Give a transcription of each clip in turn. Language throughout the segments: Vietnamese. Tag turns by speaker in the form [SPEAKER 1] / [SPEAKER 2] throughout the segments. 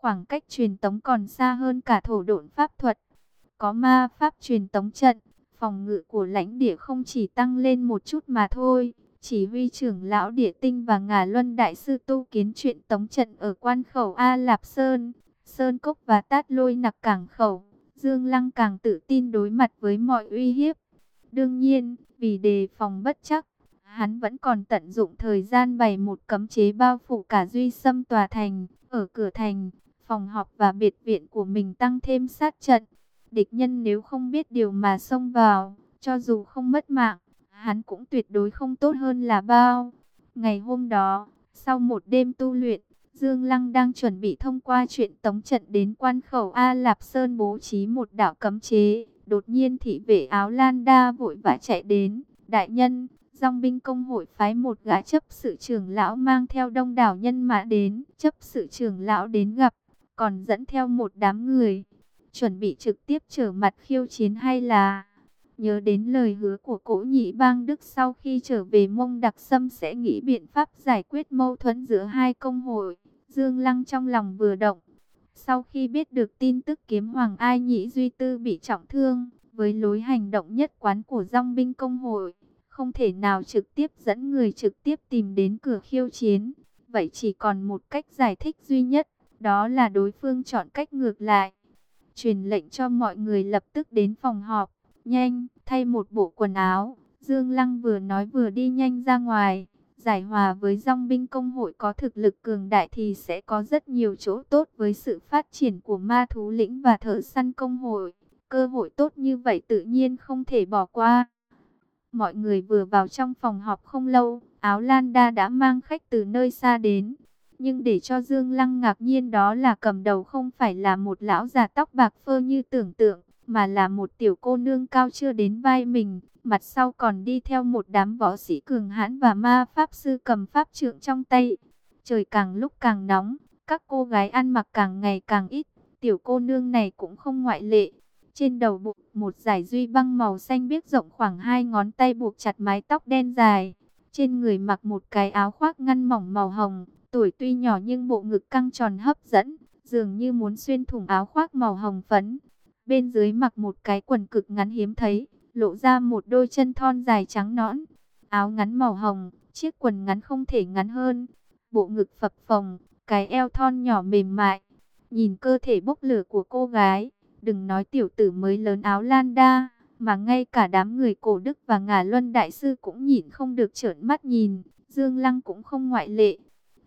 [SPEAKER 1] Khoảng cách truyền tống còn xa hơn cả thổ độn pháp thuật. Có ma pháp truyền tống trận, phòng ngự của lãnh địa không chỉ tăng lên một chút mà thôi. Chỉ huy trưởng lão địa tinh và ngà luân đại sư tu kiến chuyện tống trận ở quan khẩu A Lạp Sơn, Sơn Cốc và Tát Lôi nặc cảng khẩu. Dương Lăng càng tự tin đối mặt với mọi uy hiếp. Đương nhiên, vì đề phòng bất chắc, hắn vẫn còn tận dụng thời gian bày một cấm chế bao phủ cả duy xâm tòa thành, ở cửa thành, phòng họp và biệt viện của mình tăng thêm sát trận. Địch nhân nếu không biết điều mà xông vào, cho dù không mất mạng, hắn cũng tuyệt đối không tốt hơn là bao. Ngày hôm đó, sau một đêm tu luyện, Dương Lăng đang chuẩn bị thông qua chuyện tống trận đến quan khẩu A Lạp Sơn bố trí một đạo cấm chế. Đột nhiên thị vệ áo lan đa vội vã chạy đến. Đại nhân, dòng binh công hội phái một gã chấp sự trưởng lão mang theo đông đảo nhân mã đến. Chấp sự trưởng lão đến gặp, còn dẫn theo một đám người. Chuẩn bị trực tiếp trở mặt khiêu chiến hay là... Nhớ đến lời hứa của Cổ nhị bang Đức sau khi trở về mông đặc sâm sẽ nghĩ biện pháp giải quyết mâu thuẫn giữa hai công hội. Dương Lăng trong lòng vừa động. Sau khi biết được tin tức kiếm hoàng ai nhĩ duy tư bị trọng thương, với lối hành động nhất quán của dòng binh công hội, không thể nào trực tiếp dẫn người trực tiếp tìm đến cửa khiêu chiến. Vậy chỉ còn một cách giải thích duy nhất, đó là đối phương chọn cách ngược lại. Truyền lệnh cho mọi người lập tức đến phòng họp, nhanh, thay một bộ quần áo. Dương Lăng vừa nói vừa đi nhanh ra ngoài giải hòa với dòng binh công hội có thực lực cường đại thì sẽ có rất nhiều chỗ tốt với sự phát triển của ma thú lĩnh và thợ săn công hội. Cơ hội tốt như vậy tự nhiên không thể bỏ qua. Mọi người vừa vào trong phòng họp không lâu, áo lan đa đã mang khách từ nơi xa đến. Nhưng để cho Dương Lăng ngạc nhiên đó là cầm đầu không phải là một lão già tóc bạc phơ như tưởng tượng, mà là một tiểu cô nương cao chưa đến vai mình, mặt sau còn đi theo một đám võ sĩ cường hãn và ma pháp sư cầm pháp trượng trong tay. Trời càng lúc càng nóng, các cô gái ăn mặc càng ngày càng ít, tiểu cô nương này cũng không ngoại lệ. Trên đầu bụng một dải duy băng màu xanh biếc rộng khoảng hai ngón tay buộc chặt mái tóc đen dài. Trên người mặc một cái áo khoác ngăn mỏng màu hồng, tuổi tuy nhỏ nhưng bộ ngực căng tròn hấp dẫn, dường như muốn xuyên thủng áo khoác màu hồng phấn. Bên dưới mặc một cái quần cực ngắn hiếm thấy, lộ ra một đôi chân thon dài trắng nõn. Áo ngắn màu hồng, chiếc quần ngắn không thể ngắn hơn. Bộ ngực phập phồng, cái eo thon nhỏ mềm mại. Nhìn cơ thể bốc lửa của cô gái, đừng nói tiểu tử mới lớn áo lan đa, mà ngay cả đám người cổ đức và ngà luân đại sư cũng nhìn không được trợn mắt nhìn. Dương Lăng cũng không ngoại lệ.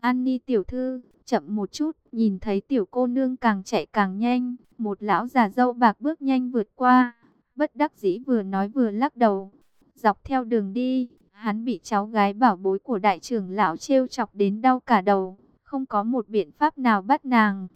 [SPEAKER 1] An Ni tiểu thư, chậm một chút, nhìn thấy tiểu cô nương càng chạy càng nhanh, một lão già dâu bạc bước nhanh vượt qua, bất đắc dĩ vừa nói vừa lắc đầu. Dọc theo đường đi, hắn bị cháu gái bảo bối của đại trưởng lão trêu chọc đến đau cả đầu, không có một biện pháp nào bắt nàng.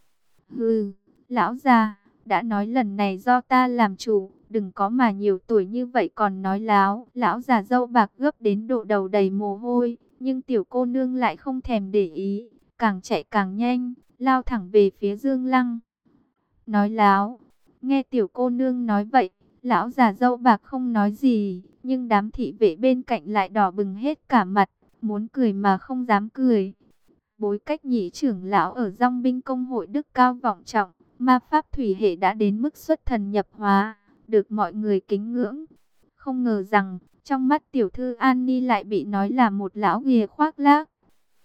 [SPEAKER 1] Hừ, lão già, đã nói lần này do ta làm chủ, đừng có mà nhiều tuổi như vậy còn nói láo. Lão già dâu bạc gấp đến độ đầu đầy mồ hôi, nhưng tiểu cô nương lại không thèm để ý, càng chạy càng nhanh, lao thẳng về phía Dương Lăng. Nói láo, nghe tiểu cô nương nói vậy, lão già dâu bạc không nói gì, nhưng đám thị vệ bên cạnh lại đỏ bừng hết cả mặt, muốn cười mà không dám cười. Bối cách nhị trưởng lão ở dòng binh công hội đức cao vọng trọng, ma pháp thủy hệ đã đến mức xuất thần nhập hóa, được mọi người kính ngưỡng. Không ngờ rằng, trong mắt tiểu thư An Ni lại bị nói là một lão ghìa khoác lác.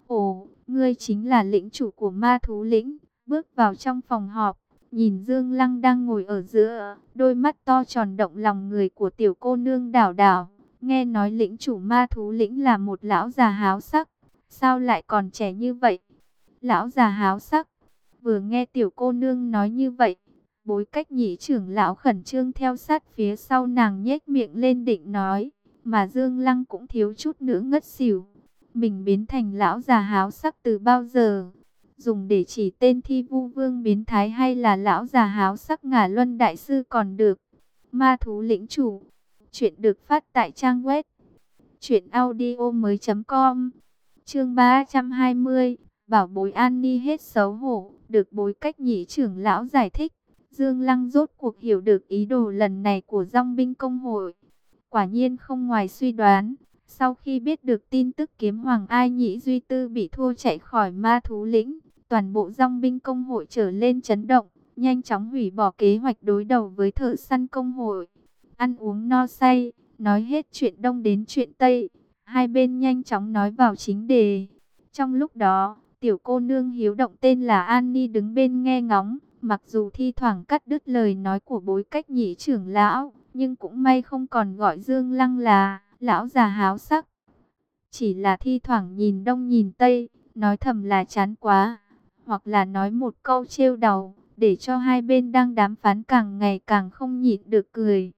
[SPEAKER 1] Ồ, ngươi chính là lĩnh chủ của ma thú lĩnh, bước vào trong phòng họp, nhìn Dương Lăng đang ngồi ở giữa, đôi mắt to tròn động lòng người của tiểu cô nương đảo đảo. Nghe nói lĩnh chủ ma thú lĩnh là một lão già háo sắc, sao lại còn trẻ như vậy? Lão già háo sắc, vừa nghe tiểu cô nương nói như vậy, bối cách nhị trưởng lão khẩn trương theo sát phía sau nàng nhếch miệng lên định nói, mà Dương Lăng cũng thiếu chút nữa ngất xỉu. Mình biến thành lão già háo sắc từ bao giờ? Dùng để chỉ tên thi vu vương biến thái hay là lão già háo sắc ngả luân đại sư còn được. Ma thú lĩnh chủ. Chuyện được phát tại trang web. Chuyện audio mới com. Chương 320. Bảo bối an ni hết xấu hổ. Được bối cách nhị trưởng lão giải thích. Dương Lăng rốt cuộc hiểu được ý đồ lần này của dòng binh công hội. Quả nhiên không ngoài suy đoán, sau khi biết được tin tức kiếm hoàng ai nhĩ duy tư bị thua chạy khỏi ma thú lĩnh, toàn bộ dòng binh công hội trở lên chấn động, nhanh chóng hủy bỏ kế hoạch đối đầu với thợ săn công hội. Ăn uống no say, nói hết chuyện đông đến chuyện tây, hai bên nhanh chóng nói vào chính đề. Trong lúc đó, tiểu cô nương hiếu động tên là Annie đứng bên nghe ngóng, mặc dù thi thoảng cắt đứt lời nói của bối cách nhị trưởng lão, nhưng cũng may không còn gọi Dương Lăng là lão già háo sắc. Chỉ là thi thoảng nhìn đông nhìn tây, nói thầm là chán quá, hoặc là nói một câu trêu đầu, để cho hai bên đang đàm phán càng ngày càng không nhịn được cười.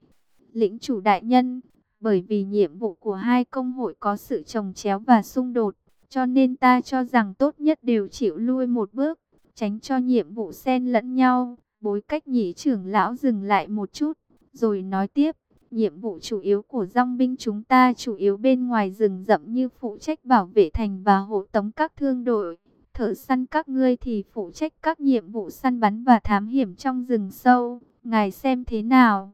[SPEAKER 1] Lĩnh chủ đại nhân, bởi vì nhiệm vụ của hai công hội có sự trồng chéo và xung đột, cho nên ta cho rằng tốt nhất đều chịu lui một bước, tránh cho nhiệm vụ xen lẫn nhau. Bối cách nhị trưởng lão dừng lại một chút, rồi nói tiếp. Nhiệm vụ chủ yếu của dòng binh chúng ta chủ yếu bên ngoài rừng rậm như phụ trách bảo vệ thành và hộ tống các thương đội. Thợ săn các ngươi thì phụ trách các nhiệm vụ săn bắn và thám hiểm trong rừng sâu. Ngài xem thế nào?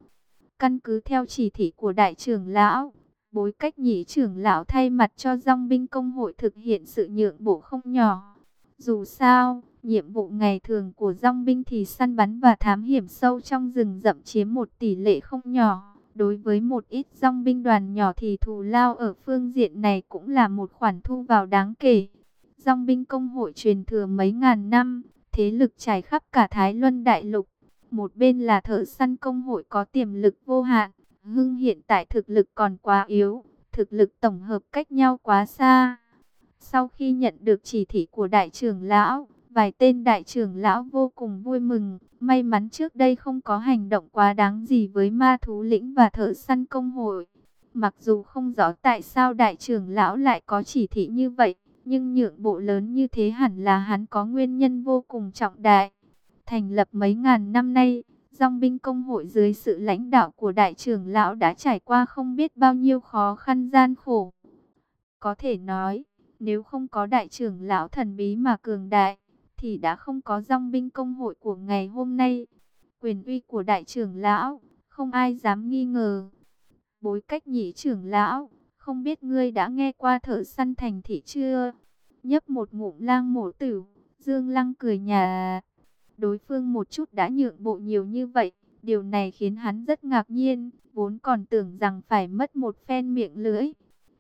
[SPEAKER 1] Căn cứ theo chỉ thị của đại trưởng lão, bối cách nhị trưởng lão thay mặt cho dòng binh công hội thực hiện sự nhượng bộ không nhỏ. Dù sao, nhiệm vụ ngày thường của dòng binh thì săn bắn và thám hiểm sâu trong rừng rậm chiếm một tỷ lệ không nhỏ. Đối với một ít dòng binh đoàn nhỏ thì thù lao ở phương diện này cũng là một khoản thu vào đáng kể. Dòng binh công hội truyền thừa mấy ngàn năm, thế lực trải khắp cả Thái Luân Đại Lục. Một bên là thợ săn công hội có tiềm lực vô hạn, hưng hiện tại thực lực còn quá yếu, thực lực tổng hợp cách nhau quá xa. Sau khi nhận được chỉ thị của đại trưởng lão, vài tên đại trưởng lão vô cùng vui mừng, may mắn trước đây không có hành động quá đáng gì với ma thú lĩnh và thợ săn công hội. Mặc dù không rõ tại sao đại trưởng lão lại có chỉ thị như vậy, nhưng nhượng bộ lớn như thế hẳn là hắn có nguyên nhân vô cùng trọng đại. Thành lập mấy ngàn năm nay, dòng binh công hội dưới sự lãnh đạo của đại trưởng lão đã trải qua không biết bao nhiêu khó khăn gian khổ. Có thể nói, nếu không có đại trưởng lão thần bí mà cường đại, thì đã không có dòng binh công hội của ngày hôm nay. Quyền uy của đại trưởng lão, không ai dám nghi ngờ. Bối cách nhị trưởng lão, không biết ngươi đã nghe qua thợ săn thành thị chưa? Nhấp một ngụm lang mổ tử, Dương Lăng cười nhà. Đối phương một chút đã nhượng bộ nhiều như vậy, điều này khiến hắn rất ngạc nhiên, vốn còn tưởng rằng phải mất một phen miệng lưỡi.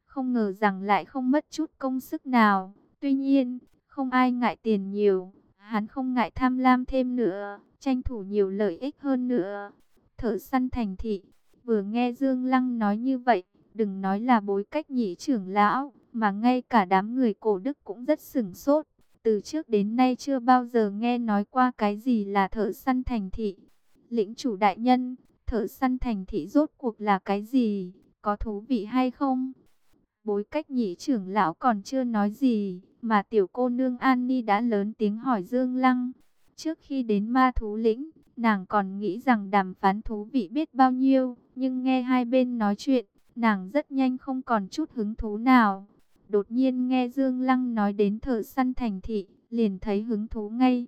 [SPEAKER 1] Không ngờ rằng lại không mất chút công sức nào. Tuy nhiên, không ai ngại tiền nhiều, hắn không ngại tham lam thêm nữa, tranh thủ nhiều lợi ích hơn nữa. Thợ săn thành thị, vừa nghe Dương Lăng nói như vậy, đừng nói là bối cách nhị trưởng lão, mà ngay cả đám người cổ đức cũng rất sửng sốt. Từ trước đến nay chưa bao giờ nghe nói qua cái gì là thợ săn thành thị. Lĩnh chủ đại nhân, thợ săn thành thị rốt cuộc là cái gì, có thú vị hay không? Bối cách nhị trưởng lão còn chưa nói gì, mà tiểu cô nương An Ni đã lớn tiếng hỏi Dương Lăng. Trước khi đến ma thú lĩnh, nàng còn nghĩ rằng đàm phán thú vị biết bao nhiêu, nhưng nghe hai bên nói chuyện, nàng rất nhanh không còn chút hứng thú nào. Đột nhiên nghe Dương Lăng nói đến thợ săn thành thị, liền thấy hứng thú ngay.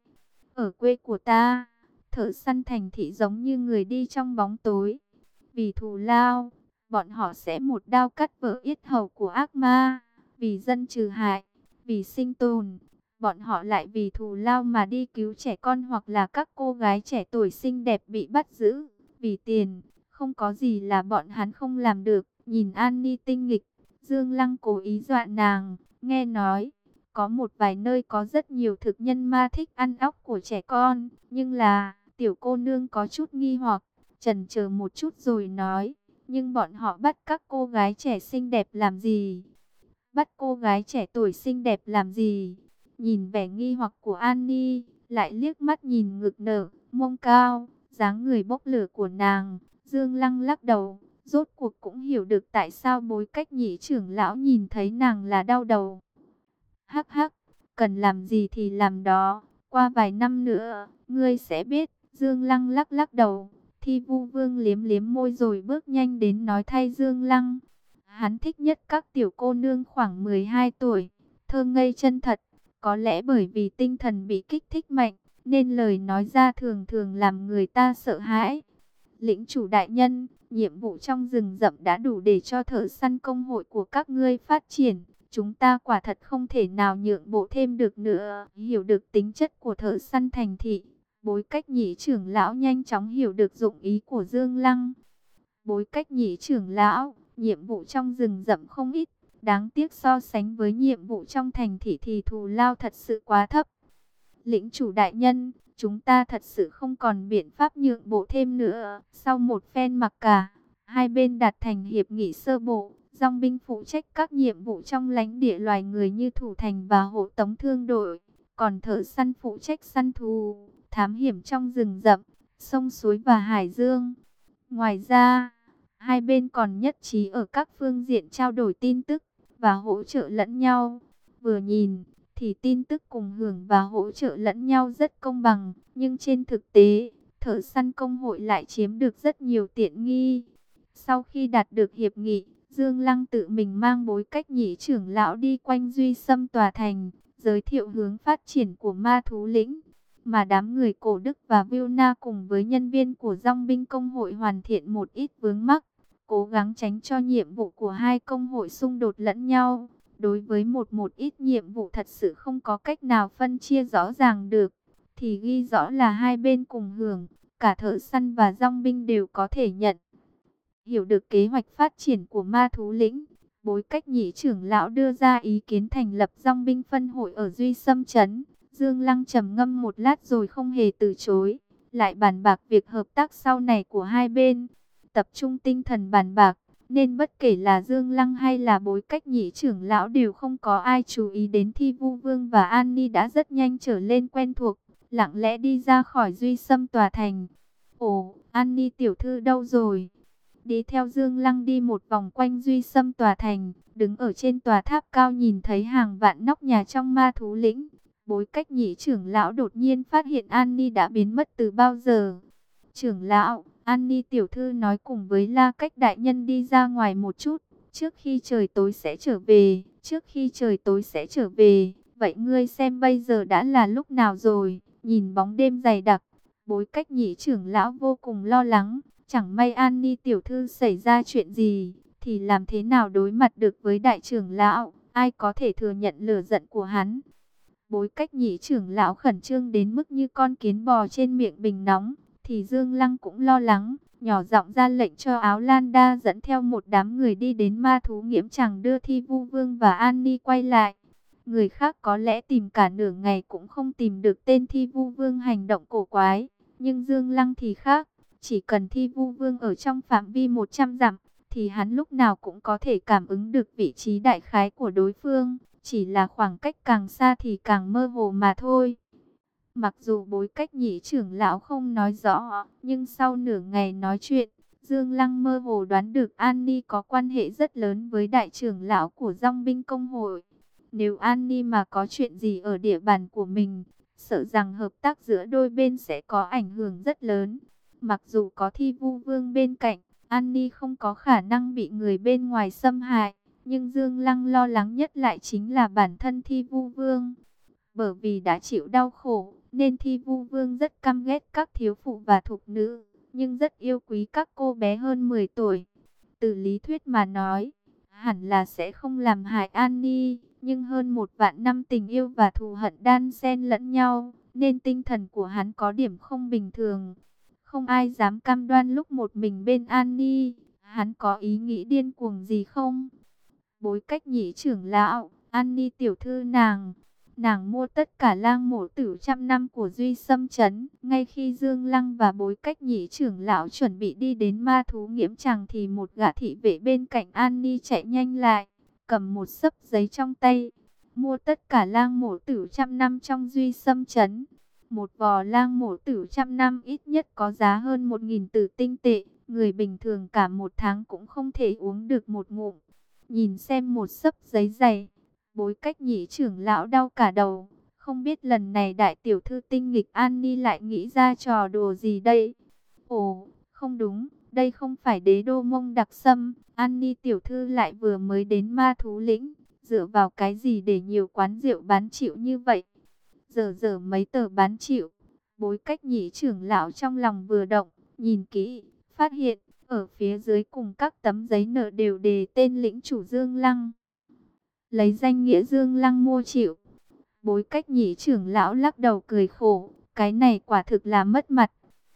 [SPEAKER 1] Ở quê của ta, thợ săn thành thị giống như người đi trong bóng tối. Vì thù lao, bọn họ sẽ một đao cắt vỡ yết hầu của ác ma. Vì dân trừ hại, vì sinh tồn, bọn họ lại vì thù lao mà đi cứu trẻ con hoặc là các cô gái trẻ tuổi xinh đẹp bị bắt giữ. Vì tiền, không có gì là bọn hắn không làm được. Nhìn An Ni tinh nghịch, Dương Lăng cố ý dọa nàng, nghe nói, có một vài nơi có rất nhiều thực nhân ma thích ăn óc của trẻ con, nhưng là, tiểu cô nương có chút nghi hoặc, trần chờ một chút rồi nói, nhưng bọn họ bắt các cô gái trẻ xinh đẹp làm gì? Bắt cô gái trẻ tuổi xinh đẹp làm gì? Nhìn vẻ nghi hoặc của Annie, lại liếc mắt nhìn ngực nở, mông cao, dáng người bốc lửa của nàng, Dương Lăng lắc đầu, rốt cuộc cũng hiểu được tại sao bối cách nhị trưởng lão nhìn thấy nàng là đau đầu. Hắc hắc, cần làm gì thì làm đó, qua vài năm nữa, ngươi sẽ biết, Dương Lăng lắc lắc đầu. Thi vu vương liếm liếm môi rồi bước nhanh đến nói thay Dương Lăng. Hắn thích nhất các tiểu cô nương khoảng 12 tuổi, thơ ngây chân thật. Có lẽ bởi vì tinh thần bị kích thích mạnh, nên lời nói ra thường thường làm người ta sợ hãi. Lĩnh chủ đại nhân, nhiệm vụ trong rừng rậm đã đủ để cho thợ săn công hội của các ngươi phát triển. chúng ta quả thật không thể nào nhượng bộ thêm được nữa. Hiểu được tính chất của thợ săn thành thị, bối cách nhị trưởng lão nhanh chóng hiểu được dụng ý của Dương Lăng. Bối cách nhị trưởng lão, nhiệm vụ trong rừng rậm không ít, đáng tiếc so sánh với nhiệm vụ trong thành thị thì thù lao thật sự quá thấp. Lĩnh chủ đại nhân, chúng ta thật sự không còn biện pháp nhượng bộ thêm nữa. Sau một phen mặc cả, hai bên đạt thành hiệp nghị sơ bộ, dòng binh phụ trách các nhiệm vụ trong lãnh địa loài người như thủ thành và hộ tống thương đội, còn thợ săn phụ trách săn thù, thám hiểm trong rừng rậm, sông suối và hải dương. Ngoài ra, hai bên còn nhất trí ở các phương diện trao đổi tin tức và hỗ trợ lẫn nhau. Vừa nhìn, thì tin tức cùng hưởng và hỗ trợ lẫn nhau rất công bằng, nhưng trên thực tế, thợ săn công hội lại chiếm được rất nhiều tiện nghi. Sau khi đạt được hiệp nghị, Dương Lăng tự mình mang bối cách nhị trưởng lão đi quanh duy xâm tòa thành, giới thiệu hướng phát triển của ma thú lĩnh. Mà đám người cổ Đức và Vilna cùng với nhân viên của dòng binh công hội hoàn thiện một ít vướng mắc, cố gắng tránh cho nhiệm vụ của hai công hội xung đột lẫn nhau. Đối với một một ít nhiệm vụ thật sự không có cách nào phân chia rõ ràng được, thì ghi rõ là hai bên cùng hưởng, cả thợ săn và rong binh đều có thể nhận. Hiểu được kế hoạch phát triển của ma thú lĩnh, bối cách nhị trưởng lão đưa ra ý kiến thành lập rong binh phân hội ở Duy Sâm Trấn. Dương Lăng trầm ngâm một lát rồi không hề từ chối, lại bàn bạc việc hợp tác sau này của hai bên. Tập trung tinh thần bàn bạc, nên bất kể là Dương Lăng hay là bối cách nhị trưởng lão đều không có ai chú ý đến Thi Vu Vương và An Ni đã rất nhanh trở lên quen thuộc, lặng lẽ đi ra khỏi Duy Sâm tòa thành. Ồ, An Ni tiểu thư đâu rồi? Đi theo Dương Lăng đi một vòng quanh Duy Sâm tòa thành, đứng ở trên tòa tháp cao nhìn thấy hàng vạn nóc nhà trong ma thú lĩnh. Bối cách nhị trưởng lão đột nhiên phát hiện An Ni đã biến mất từ bao giờ. Trưởng lão, An Ni tiểu thư nói cùng với La Cách đại nhân đi ra ngoài một chút, trước khi trời tối sẽ trở về, trước khi trời tối sẽ trở về. Vậy ngươi xem bây giờ đã là lúc nào rồi, nhìn bóng đêm dày đặc, bối cách nhị trưởng lão vô cùng lo lắng, chẳng may An Ni tiểu thư xảy ra chuyện gì, thì làm thế nào đối mặt được với đại trưởng lão, ai có thể thừa nhận lửa giận của hắn. Bối cách nhị trưởng lão khẩn trương đến mức như con kiến bò trên miệng bình nóng, thì Dương Lăng cũng lo lắng, nhỏ giọng ra lệnh cho áo Lan Đa dẫn theo một đám người đi đến ma thú nghiễm chẳng đưa Thi Vu Vương và An Ni quay lại. Người khác có lẽ tìm cả nửa ngày cũng không tìm được tên Thi Vu Vương hành động cổ quái, nhưng Dương Lăng thì khác, chỉ cần Thi Vu Vương ở trong phạm vi 100 dặm, thì hắn lúc nào cũng có thể cảm ứng được vị trí đại khái của đối phương, chỉ là khoảng cách càng xa thì càng mơ hồ mà thôi. Mặc dù bối cách nhị trưởng lão không nói rõ, nhưng sau nửa ngày nói chuyện, Dương Lăng mơ hồ đoán được An Ni có quan hệ rất lớn với đại trưởng lão của dòng binh công hội. Nếu An Ni mà có chuyện gì ở địa bàn của mình, sợ rằng hợp tác giữa đôi bên sẽ có ảnh hưởng rất lớn. Mặc dù có thi vu vương bên cạnh, An Ni không có khả năng bị người bên ngoài xâm hại. Nhưng Dương Lăng lo lắng nhất lại chính là bản thân thi vu vương. Bởi vì đã chịu đau khổ, nên thi vu vương rất căm ghét các thiếu phụ và thục nữ, nhưng rất yêu quý các cô bé hơn 10 tuổi. Từ lý thuyết mà nói, hẳn là sẽ không làm hại An Ni, nhưng hơn một vạn năm tình yêu và thù hận đan xen lẫn nhau, nên tinh thần của hắn có điểm không bình thường. Không ai dám cam đoan lúc một mình bên An Ni, hắn có ý nghĩ điên cuồng gì không? Bối cách nhị trưởng lão, An Ni tiểu thư nàng Nàng mua tất cả lang mộ tử trăm năm của Duy Sâm Trấn. Ngay khi Dương Lăng và bối cách nhị trưởng lão chuẩn bị đi đến ma thú nghiễm chàng thì một gã thị vệ bên cạnh An Ni chạy nhanh lại, cầm một sấp giấy trong tay. Mua tất cả lang mộ tử trăm năm trong Duy Sâm Trấn. Một vò lang mộ tử trăm năm ít nhất có giá hơn một nghìn tử tinh tệ. Người bình thường cả một tháng cũng không thể uống được một ngụm. Nhìn xem một sấp giấy dày Bối cách nhị trưởng lão đau cả đầu. Không biết lần này đại tiểu thư tinh nghịch An Ni lại nghĩ ra trò đùa gì đây? Ồ, không đúng, đây không phải đế đô mông đặc sâm. An Ni tiểu thư lại vừa mới đến ma thú lĩnh. Dựa vào cái gì để nhiều quán rượu bán chịu như vậy? Giờ giờ mấy tờ bán chịu. Bối cách nhị trưởng lão trong lòng vừa động, nhìn kỹ, phát hiện, ở phía dưới cùng các tấm giấy nợ đều đề tên lĩnh chủ Dương Lăng lấy danh nghĩa Dương Lăng mua chịu. Bối cách nhị trưởng lão lắc đầu cười khổ, cái này quả thực là mất mặt.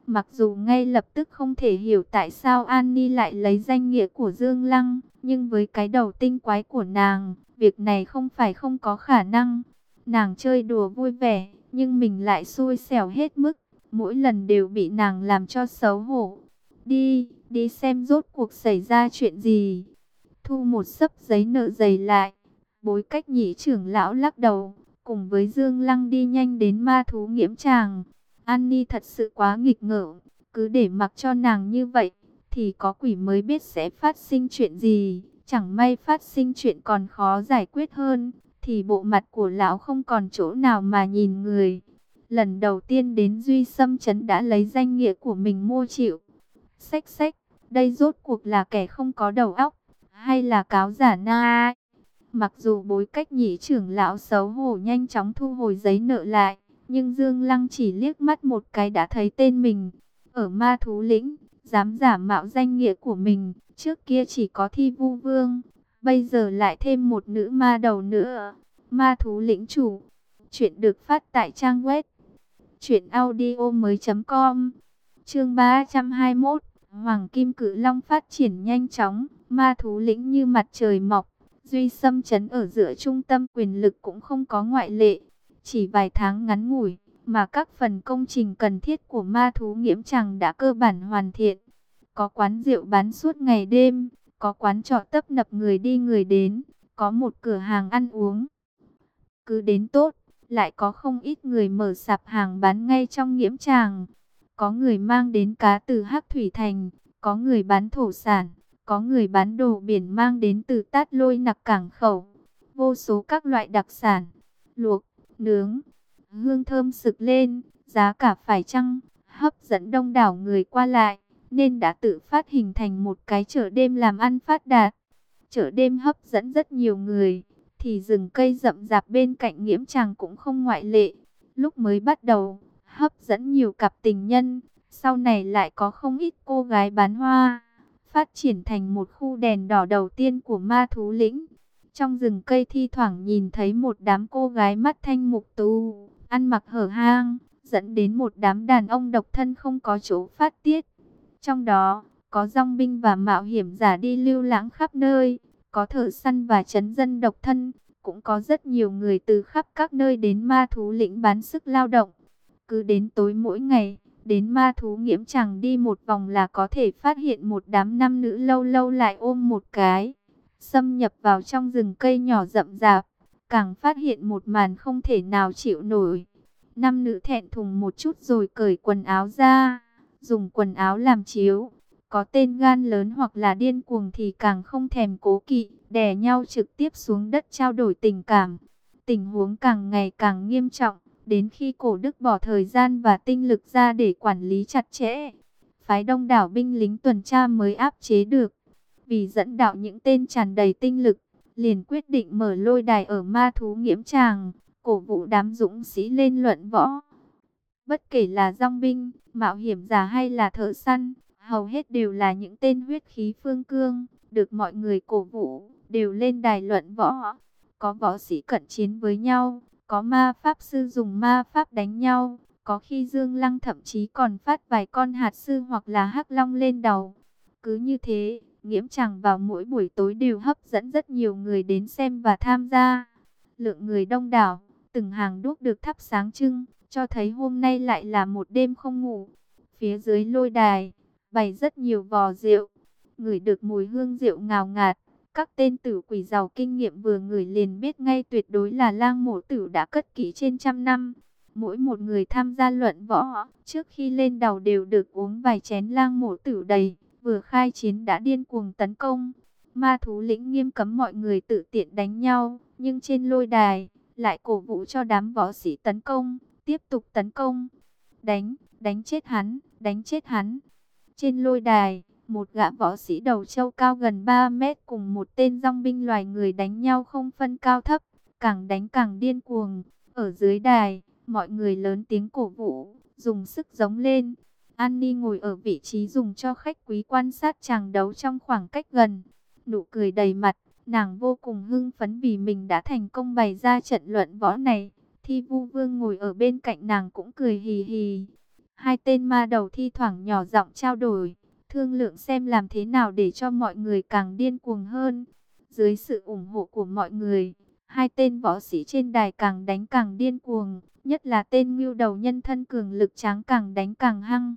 [SPEAKER 1] Mặc dù ngay lập tức không thể hiểu tại sao An Ni lại lấy danh nghĩa của Dương Lăng, nhưng với cái đầu tinh quái của nàng, việc này không phải không có khả năng. Nàng chơi đùa vui vẻ, nhưng mình lại xui xẻo hết mức, mỗi lần đều bị nàng làm cho xấu hổ. Đi, đi xem rốt cuộc xảy ra chuyện gì. Thu một sấp giấy nợ dày lại, bối cách nhị trưởng lão lắc đầu, cùng với Dương Lăng đi nhanh đến ma thú nghiễm tràng. An Ni thật sự quá nghịch ngợm, cứ để mặc cho nàng như vậy, thì có quỷ mới biết sẽ phát sinh chuyện gì. Chẳng may phát sinh chuyện còn khó giải quyết hơn, thì bộ mặt của lão không còn chỗ nào mà nhìn người. Lần đầu tiên đến Duy Sâm Trấn đã lấy danh nghĩa của mình mua chịu. Xách xách, đây rốt cuộc là kẻ không có đầu óc, hay là cáo giả na Mặc dù bối cách nhị trưởng lão xấu hổ nhanh chóng thu hồi giấy nợ lại, nhưng Dương Lăng chỉ liếc mắt một cái đã thấy tên mình. Ở ma thú lĩnh, dám giả mạo danh nghĩa của mình, trước kia chỉ có thi vu vương, bây giờ lại thêm một nữ ma đầu nữa. Ma thú lĩnh chủ, chuyện được phát tại trang web audio mới com Chương 321 Hoàng Kim Cự Long phát triển nhanh chóng, ma thú lĩnh như mặt trời mọc, duy xâm chấn ở giữa trung tâm quyền lực cũng không có ngoại lệ. Chỉ vài tháng ngắn ngủi, mà các phần công trình cần thiết của ma thú nghiễm chẳng đã cơ bản hoàn thiện. Có quán rượu bán suốt ngày đêm, có quán trọ tấp nập người đi người đến, có một cửa hàng ăn uống. Cứ đến tốt, lại có không ít người mở sạp hàng bán ngay trong nghiễm tràng. Có người mang đến cá từ Hắc Thủy Thành, có người bán thổ sản, có người bán đồ biển mang đến từ Tát Lôi Nặc Cảng Khẩu. Vô số các loại đặc sản, luộc, nướng, hương thơm sực lên, giá cả phải chăng, hấp dẫn đông đảo người qua lại, nên đã tự phát hình thành một cái chợ đêm làm ăn phát đạt. Chợ đêm hấp dẫn rất nhiều người, thì rừng cây rậm rạp bên cạnh nghiễm tràng cũng không ngoại lệ. Lúc mới bắt đầu, hấp dẫn nhiều cặp tình nhân, sau này lại có không ít cô gái bán hoa, phát triển thành một khu đèn đỏ đầu tiên của ma thú lĩnh. Trong rừng cây thi thoảng nhìn thấy một đám cô gái mắt thanh mục tu, ăn mặc hở hang, dẫn đến một đám đàn ông độc thân không có chỗ phát tiết. Trong đó, có dòng binh và mạo hiểm giả đi lưu lãng khắp nơi, có thợ săn và chấn dân độc thân, cũng có rất nhiều người từ khắp các nơi đến ma thú lĩnh bán sức lao động. Cứ đến tối mỗi ngày, đến ma thú nghiễm chẳng đi một vòng là có thể phát hiện một đám nam nữ lâu lâu lại ôm một cái. Xâm nhập vào trong rừng cây nhỏ rậm rạp, càng phát hiện một màn không thể nào chịu nổi. Năm nữ thẹn thùng một chút rồi cởi quần áo ra, dùng quần áo làm chiếu. Có tên gan lớn hoặc là điên cuồng thì càng không thèm cố kỵ, đè nhau trực tiếp xuống đất trao đổi tình cảm. Tình huống càng ngày càng nghiêm trọng, đến khi cổ đức bỏ thời gian và tinh lực ra để quản lý chặt chẽ. Phái đông đảo binh lính tuần tra mới áp chế được. Vì dẫn đạo những tên tràn đầy tinh lực, liền quyết định mở lôi đài ở ma thú nghiễm tràng, cổ vũ đám dũng sĩ lên luận võ. Bất kể là dòng binh, mạo hiểm giả hay là thợ săn, hầu hết đều là những tên huyết khí phương cương, được mọi người cổ vũ, đều lên đài luận võ. Có võ sĩ cận chiến với nhau, có ma pháp sư dùng ma pháp đánh nhau, có khi Dương Lăng thậm chí còn phát vài con hạt sư hoặc là hắc long lên đầu. Cứ như thế, nghiễm chẳng vào mỗi buổi tối đều hấp dẫn rất nhiều người đến xem và tham gia. Lượng người đông đảo, từng hàng đuốc được thắp sáng trưng, cho thấy hôm nay lại là một đêm không ngủ. Phía dưới lôi đài, bày rất nhiều vò rượu, ngửi được mùi hương rượu ngào ngạt. Các tên tử quỷ giàu kinh nghiệm vừa người liền biết ngay tuyệt đối là lang mổ tử đã cất kỹ trên trăm năm. Mỗi một người tham gia luận võ, trước khi lên đầu đều được uống vài chén lang mổ tử đầy, vừa khai chiến đã điên cuồng tấn công. Ma thú lĩnh nghiêm cấm mọi người tự tiện đánh nhau, nhưng trên lôi đài, lại cổ vũ cho đám võ sĩ tấn công, tiếp tục tấn công. Đánh, đánh chết hắn, đánh chết hắn. Trên lôi đài, một gã võ sĩ đầu trâu cao gần 3 mét cùng một tên dòng binh loài người đánh nhau không phân cao thấp, càng đánh càng điên cuồng. Ở dưới đài, mọi người lớn tiếng cổ vũ, dùng sức giống lên. Annie ngồi ở vị trí dùng cho khách quý quan sát chàng đấu trong khoảng cách gần. Nụ cười đầy mặt, Nàng vô cùng hưng phấn vì mình đã thành công bày ra trận luận võ này. Thi vu vương ngồi ở bên cạnh nàng cũng cười hì hì. Hai tên ma đầu thi thoảng nhỏ giọng trao đổi, thương lượng xem làm thế nào để cho mọi người càng điên cuồng hơn. Dưới sự ủng hộ của mọi người, hai tên võ sĩ trên đài càng đánh càng điên cuồng, nhất là tên ngưu đầu nhân thân cường lực tráng càng đánh càng hăng.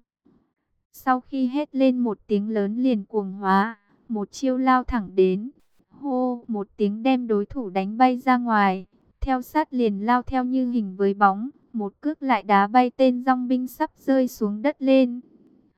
[SPEAKER 1] Sau khi hét lên một tiếng lớn liền cuồng hóa, một chiêu lao thẳng đến, hô một tiếng đem đối thủ đánh bay ra ngoài, theo sát liền lao theo như hình với bóng, một cước lại đá bay tên dòng binh sắp rơi xuống đất lên.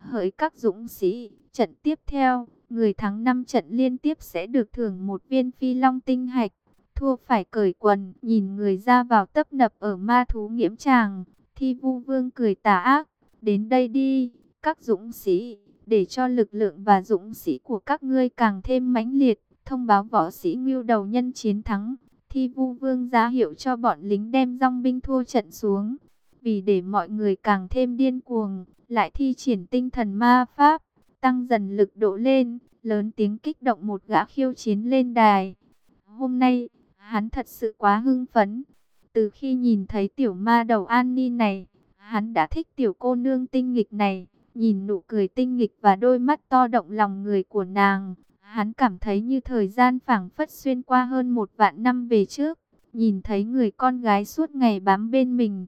[SPEAKER 1] Hỡi các dũng sĩ, trận tiếp theo, người thắng 5 trận liên tiếp sẽ được thưởng một viên phi long tinh hạch. Thua phải cởi quần, nhìn người ra vào tấp nập ở ma thú nghiễm tràng. Thi vu vương cười tà ác, đến đây đi, các dũng sĩ, để cho lực lượng và dũng sĩ của các ngươi càng thêm mãnh liệt. Thông báo võ sĩ ngưu đầu nhân chiến thắng, Thi vu vương giá hiệu cho bọn lính đem dòng binh thua trận xuống. Vì để mọi người càng thêm điên cuồng, lại thi triển tinh thần ma pháp, tăng dần lực độ lên, lớn tiếng kích động một gã khiêu chiến lên đài. Hôm nay, hắn thật sự quá hưng phấn. Từ khi nhìn thấy tiểu ma đầu an ni này, hắn đã thích tiểu cô nương tinh nghịch này. Nhìn nụ cười tinh nghịch và đôi mắt to động lòng người của nàng, Hắn cảm thấy như thời gian phảng phất xuyên qua hơn một vạn năm về trước. Nhìn thấy người con gái suốt ngày bám bên mình.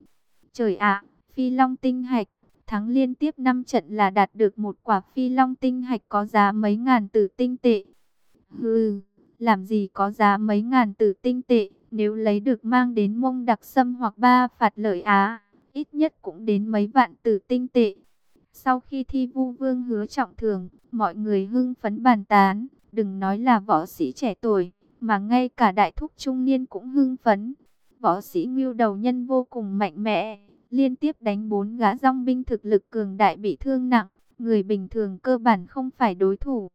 [SPEAKER 1] Trời ạ, phi long tinh hạch. Thắng liên tiếp 5 trận là đạt được một quả phi long tinh hạch có giá mấy ngàn tử tinh tệ. Hừ, làm gì có giá mấy ngàn tử tinh tệ. Nếu lấy được mang đến mông đặc sâm hoặc ba phạt lợi á, ít nhất cũng đến mấy vạn tử tinh tệ. Sau khi thi vu vương hứa trọng thường, mọi người hưng phấn bàn tán, đừng nói là võ sĩ trẻ tuổi, mà ngay cả đại thúc trung niên cũng hưng phấn. Võ sĩ ngưu đầu nhân vô cùng mạnh mẽ, liên tiếp đánh bốn gã rong binh thực lực cường đại bị thương nặng, người bình thường cơ bản không phải đối thủ.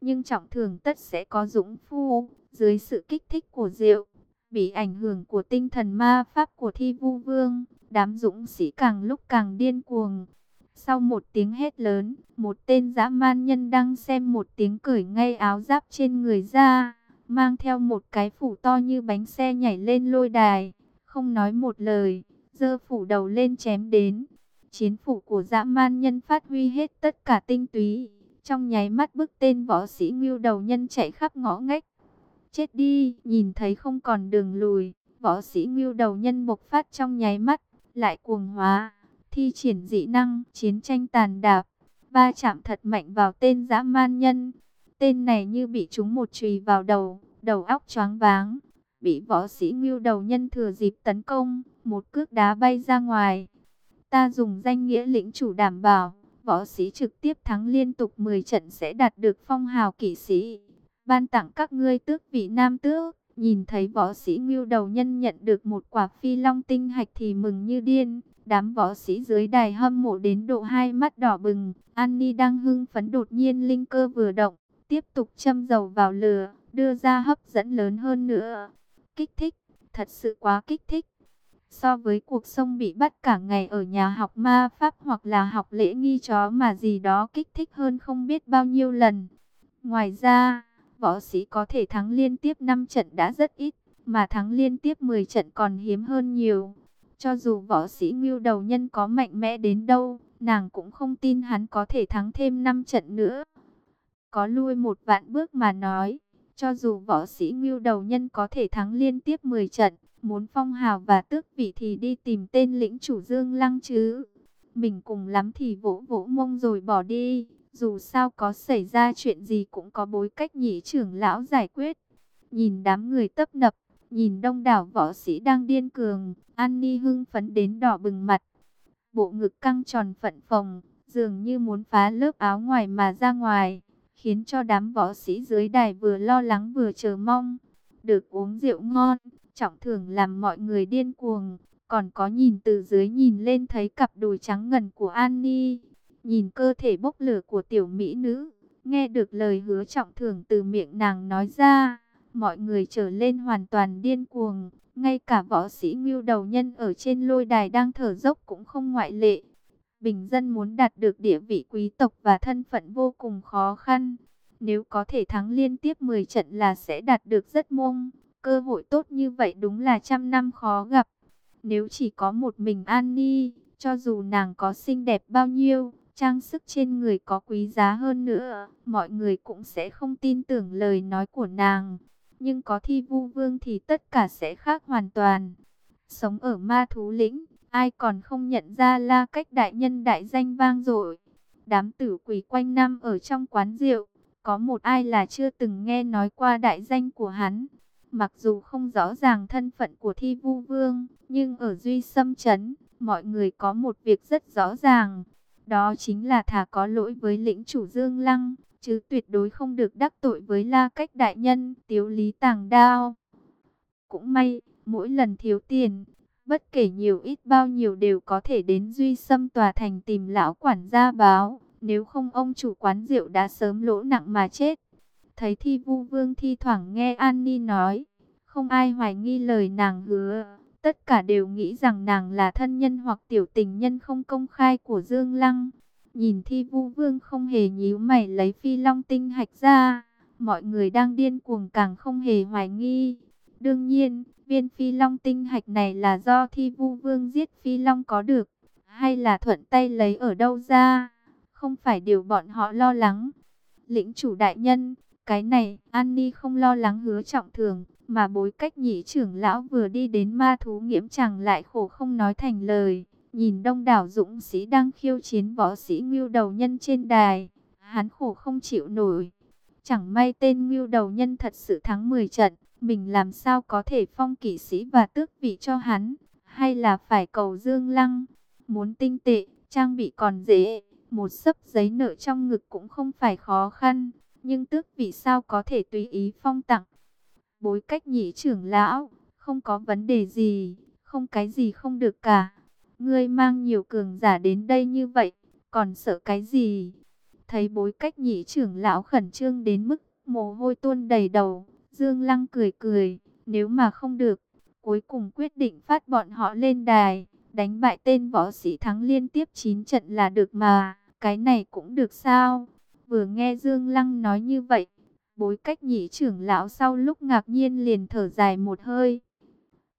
[SPEAKER 1] Nhưng trọng thường tất sẽ có dũng phu, dưới sự kích thích của rượu, bị ảnh hưởng của tinh thần ma pháp của thi vu vương, đám dũng sĩ càng lúc càng điên cuồng. Sau một tiếng hét lớn, một tên dã man nhân đang xem một tiếng cởi ngay áo giáp trên người ra, mang theo một cái phủ to như bánh xe nhảy lên lôi đài, không nói một lời, giơ phủ đầu lên chém đến. Chiến phủ của dã man nhân phát huy hết tất cả tinh túy, trong nháy mắt bức tên võ sĩ ngưu đầu nhân chạy khắp ngõ ngách. Chết đi, nhìn thấy không còn đường lùi, võ sĩ ngưu đầu nhân bộc phát trong nháy mắt, lại cuồng hóa thi triển dị năng, chiến tranh tàn đạp, ba chạm thật mạnh vào tên dã man nhân. Tên này như bị trúng một chùy vào đầu, đầu óc choáng váng, bị võ sĩ ngưu đầu nhân thừa dịp tấn công, một cước đá bay ra ngoài. Ta dùng danh nghĩa lĩnh chủ đảm bảo, võ sĩ trực tiếp thắng liên tục 10 trận sẽ đạt được phong hào kỵ sĩ. Ban tặng các ngươi tước vị nam tước, nhìn thấy võ sĩ ngưu đầu nhân nhận được một quả phi long tinh hạch thì mừng như điên. Đám võ sĩ dưới đài hâm mộ đến độ hai mắt đỏ bừng. Annie đang hưng phấn đột nhiên linh cơ vừa động. Tiếp tục châm dầu vào lửa, đưa ra hấp dẫn lớn hơn nữa. Kích thích, thật sự quá kích thích. So với cuộc sống bị bắt cả ngày ở nhà học ma pháp hoặc là học lễ nghi chó mà gì đó kích thích hơn không biết bao nhiêu lần. Ngoài ra, võ sĩ có thể thắng liên tiếp 5 trận đã rất ít, mà thắng liên tiếp 10 trận còn hiếm hơn nhiều. Cho dù võ sĩ ngưu đầu nhân có mạnh mẽ đến đâu, nàng cũng không tin hắn có thể thắng thêm 5 trận nữa. Có lui một vạn bước mà nói, cho dù võ sĩ ngưu đầu nhân có thể thắng liên tiếp 10 trận, muốn phong hào và tước vị thì đi tìm tên lĩnh chủ Dương Lăng chứ. Mình cùng lắm thì vỗ vỗ mông rồi bỏ đi, dù sao có xảy ra chuyện gì cũng có bối cách nhị trưởng lão giải quyết. Nhìn đám người tấp nập, Nhìn đông đảo võ sĩ đang điên cường, An Ni hưng phấn đến đỏ bừng mặt. Bộ ngực căng tròn phận phồng, dường như muốn phá lớp áo ngoài mà ra ngoài, khiến cho đám võ sĩ dưới đài vừa lo lắng vừa chờ mong. Được uống rượu ngon, trọng thưởng làm mọi người điên cuồng, còn có nhìn từ dưới nhìn lên thấy cặp đùi trắng ngần của Annie, nhìn cơ thể bốc lửa của tiểu mỹ nữ, nghe được lời hứa trọng thưởng từ miệng nàng nói ra mọi người trở lên hoàn toàn điên cuồng. Ngay cả võ sĩ ngưu đầu nhân ở trên lôi đài đang thở dốc cũng không ngoại lệ. Bình dân muốn đạt được địa vị quý tộc và thân phận vô cùng khó khăn. Nếu có thể thắng liên tiếp 10 trận là sẽ đạt được rất mong. Cơ hội tốt như vậy đúng là trăm năm khó gặp. Nếu chỉ có một mình An Ni, cho dù nàng có xinh đẹp bao nhiêu, trang sức trên người có quý giá hơn nữa, mọi người cũng sẽ không tin tưởng lời nói của nàng. Nhưng có thi vu vương thì tất cả sẽ khác hoàn toàn. Sống ở ma thú lĩnh, ai còn không nhận ra la cách đại nhân đại danh vang dội. Đám tử quỷ quanh năm ở trong quán rượu, có một ai là chưa từng nghe nói qua đại danh của hắn. Mặc dù không rõ ràng thân phận của thi vu vương, nhưng ở Duy Sâm Trấn, mọi người có một việc rất rõ ràng. Đó chính là thả có lỗi với lĩnh chủ Dương Lăng, chứ tuyệt đối không được đắc tội với la cách đại nhân, tiếu lý tàng đao. Cũng may, mỗi lần thiếu tiền, bất kể nhiều ít bao nhiêu đều có thể đến Duy xâm tòa thành tìm lão quản gia báo, nếu không ông chủ quán rượu đã sớm lỗ nặng mà chết. Thấy thi vu vương thi thoảng nghe An Ni nói, không ai hoài nghi lời nàng hứa. Tất cả đều nghĩ rằng nàng là thân nhân hoặc tiểu tình nhân không công khai của Dương Lăng. Nhìn thi vu vương không hề nhíu mày lấy phi long tinh hạch ra. Mọi người đang điên cuồng càng không hề hoài nghi. Đương nhiên, viên phi long tinh hạch này là do thi vu vương giết phi long có được. Hay là thuận tay lấy ở đâu ra? Không phải điều bọn họ lo lắng. Lĩnh chủ đại nhân, cái này, An Ni không lo lắng hứa trọng thường, mà bối cách nhị trưởng lão vừa đi đến ma thú nghiễm chẳng lại khổ không nói thành lời. Nhìn đông đảo dũng sĩ đang khiêu chiến võ sĩ ngưu đầu nhân trên đài, hắn khổ không chịu nổi. Chẳng may tên ngưu đầu nhân thật sự thắng 10 trận, mình làm sao có thể phong kỵ sĩ và tước vị cho hắn, hay là phải cầu dương lăng. Muốn tinh tệ, trang bị còn dễ, một sấp giấy nợ trong ngực cũng không phải khó khăn, nhưng tước vị sao có thể tùy ý phong tặng. Bối cách nhị trưởng lão, không có vấn đề gì, không cái gì không được cả. Ngươi mang nhiều cường giả đến đây như vậy, còn sợ cái gì? Thấy bối cách nhị trưởng lão khẩn trương đến mức mồ hôi tuôn đầy đầu, Dương Lăng cười cười, nếu mà không được, cuối cùng quyết định phát bọn họ lên đài, đánh bại tên võ sĩ thắng liên tiếp 9 trận là được mà, cái này cũng được sao? Vừa nghe Dương Lăng nói như vậy, bối cách nhị trưởng lão sau lúc ngạc nhiên liền thở dài một hơi.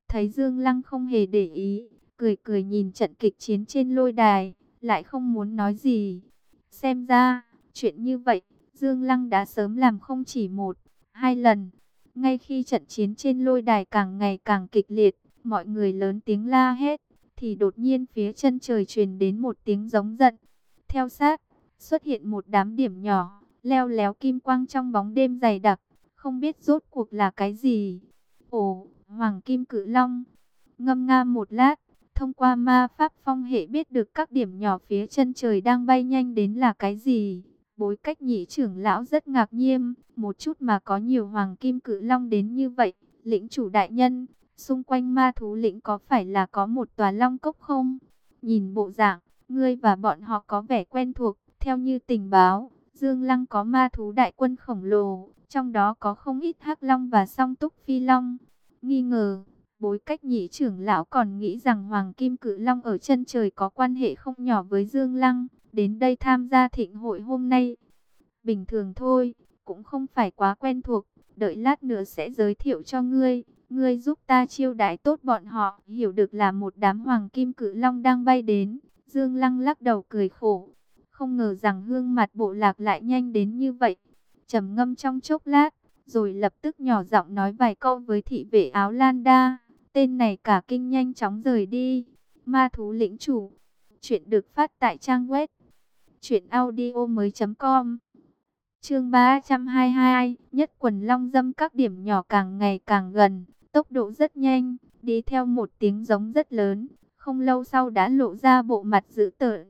[SPEAKER 1] Thấy Dương Lăng không hề để ý, cười cười nhìn trận kịch chiến trên lôi đài, lại không muốn nói gì. Xem ra, chuyện như vậy, Dương Lăng đã sớm làm không chỉ một, hai lần. Ngay khi trận chiến trên lôi đài càng ngày càng kịch liệt, mọi người lớn tiếng la hết, thì đột nhiên phía chân trời truyền đến một tiếng giống giận. Theo sát, xuất hiện một đám điểm nhỏ, leo léo kim quang trong bóng đêm dày đặc, không biết rốt cuộc là cái gì. Ồ, Hoàng Kim Cự Long. Ngâm nga một lát, thông qua ma pháp phong hệ biết được các điểm nhỏ phía chân trời đang bay nhanh đến là cái gì. Bối cách nhị trưởng lão rất ngạc nhiên, một chút mà có nhiều Hoàng Kim Cự Long đến như vậy. Lĩnh chủ đại nhân, xung quanh ma thú lĩnh có phải là có một tòa long cốc không? Nhìn bộ dạng, ngươi và bọn họ có vẻ quen thuộc, theo như tình báo Dương Lăng có ma thú đại quân khổng lồ, trong đó có không ít hắc long và song túc phi long. Nghi ngờ, bối cách nhị trưởng lão còn nghĩ rằng Hoàng Kim Cự Long ở chân trời có quan hệ không nhỏ với Dương Lăng, đến đây tham gia thịnh hội hôm nay. Bình thường thôi, cũng không phải quá quen thuộc, đợi lát nữa sẽ giới thiệu cho ngươi. Ngươi giúp ta chiêu đãi tốt bọn họ, hiểu được là một đám Hoàng Kim Cự Long đang bay đến. Dương Lăng lắc đầu cười khổ, không ngờ rằng hương mặt bộ lạc lại nhanh đến như vậy. trầm ngâm trong chốc lát, rồi lập tức nhỏ giọng nói vài câu với thị vệ áo lan đa. Tên này cả kinh nhanh chóng rời đi. Ma thú lĩnh chủ. Chuyện được phát tại trang web. Chuyện audio mới com. Chương 322. Nhất quần long dâm các điểm nhỏ càng ngày càng gần. Tốc độ rất nhanh. Đi theo một tiếng giống rất lớn. Không lâu sau đã lộ ra bộ mặt dữ tợn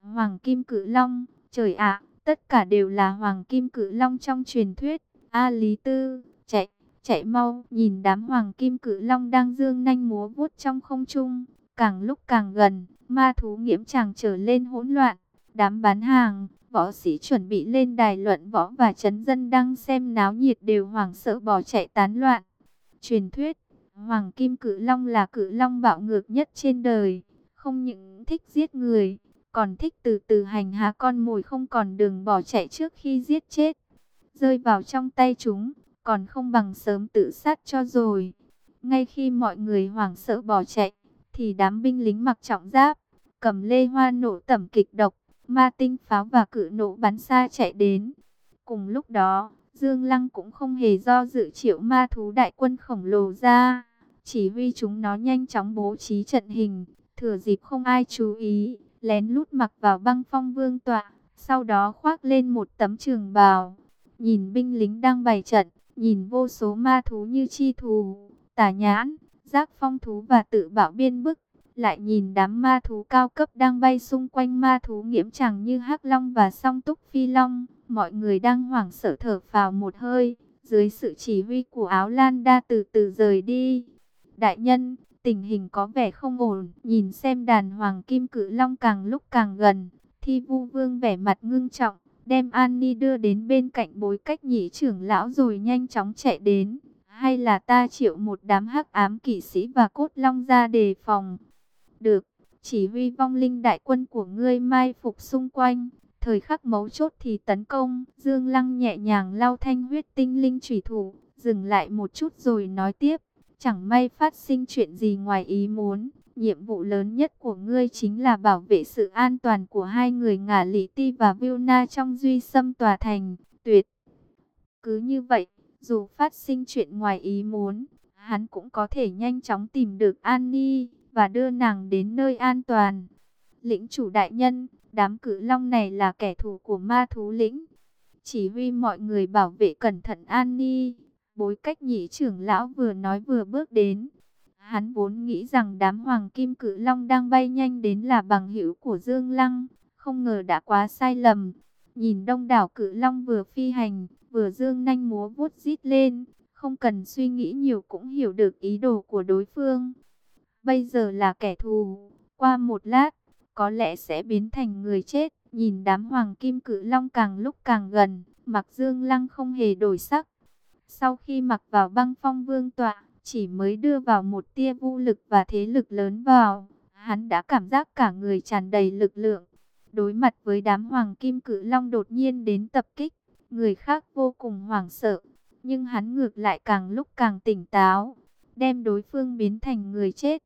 [SPEAKER 1] Hoàng Kim Cự Long, trời ạ, tất cả đều là Hoàng Kim Cự Long trong truyền thuyết. A Lý Tư, chạy, chạy mau, nhìn đám Hoàng Kim Cự Long đang dương nanh múa vuốt trong không trung, càng lúc càng gần, ma thú nghiễm chàng trở lên hỗn loạn, đám bán hàng, võ sĩ chuẩn bị lên đài luận võ và chấn dân đang xem náo nhiệt đều hoảng sợ bỏ chạy tán loạn. Truyền thuyết, Hoàng Kim Cự Long là cự long bạo ngược nhất trên đời, không những thích giết người, còn thích từ từ hành hạ con mồi không còn đường bỏ chạy trước khi giết chết. rơi vào trong tay chúng, còn không bằng sớm tự sát cho rồi. Ngay khi mọi người hoảng sợ bỏ chạy, thì đám binh lính mặc trọng giáp, cầm lê hoa nổ tẩm kịch độc, ma tinh pháo và cự nổ bắn xa chạy đến. Cùng lúc đó, Dương Lăng cũng không hề do dự triệu ma thú đại quân khổng lồ ra, chỉ huy chúng nó nhanh chóng bố trí trận hình, thừa dịp không ai chú ý, lén lút mặc vào băng phong vương tọa, sau đó khoác lên một tấm trường bào. Nhìn binh lính đang bày trận, nhìn vô số ma thú như chi thù, tả nhãn, giác phong thú và tự bảo biên bức, lại nhìn đám ma thú cao cấp đang bay xung quanh ma thú nghiễm chẳng như hắc long và song túc phi long. Mọi người đang hoảng sợ thở phào một hơi, dưới sự chỉ huy của áo lan đa từ từ rời đi. Đại nhân, tình hình có vẻ không ổn, nhìn xem đàn hoàng kim cử long càng lúc càng gần. Thi vu vương vẻ mặt ngưng trọng, đem Annie đưa đến bên cạnh bối cách nhị trưởng lão rồi nhanh chóng chạy đến. Hay là ta triệu một đám hắc ám kỵ sĩ và cốt long ra đề phòng. Được, chỉ huy vong linh đại quân của ngươi mai phục xung quanh. Thời khắc mấu chốt thì tấn công, Dương Lăng nhẹ nhàng lau thanh huyết tinh linh thủy thủ, dừng lại một chút rồi nói tiếp. Chẳng may phát sinh chuyện gì ngoài ý muốn, nhiệm vụ lớn nhất của ngươi chính là bảo vệ sự an toàn của hai người ngả Lý Ti và Vilna trong duy xâm tòa thành, tuyệt. Cứ như vậy, dù phát sinh chuyện ngoài ý muốn, hắn cũng có thể nhanh chóng tìm được an ni và đưa nàng đến nơi an toàn. Lĩnh chủ đại nhân, đám cử long này là kẻ thù của ma thú lĩnh. Chỉ huy mọi người bảo vệ cẩn thận an ni. Bối cách nhị trưởng lão vừa nói vừa bước đến. Hắn vốn nghĩ rằng đám hoàng kim cử long đang bay nhanh đến là bằng hữu của Dương Lăng. Không ngờ đã quá sai lầm. Nhìn đông đảo cử long vừa phi hành, vừa dương nanh múa vuốt rít lên. Không cần suy nghĩ nhiều cũng hiểu được ý đồ của đối phương. Bây giờ là kẻ thù. Qua một lát, có lẽ sẽ biến thành người chết. Nhìn đám hoàng kim cử long càng lúc càng gần, mặc dương lăng không hề đổi sắc. Sau khi mặc vào băng phong vương tọa, chỉ mới đưa vào một tia vũ lực và thế lực lớn vào, hắn đã cảm giác cả người tràn đầy lực lượng. Đối mặt với đám hoàng kim cử long đột nhiên đến tập kích, người khác vô cùng hoảng sợ, nhưng hắn ngược lại càng lúc càng tỉnh táo, đem đối phương biến thành người chết.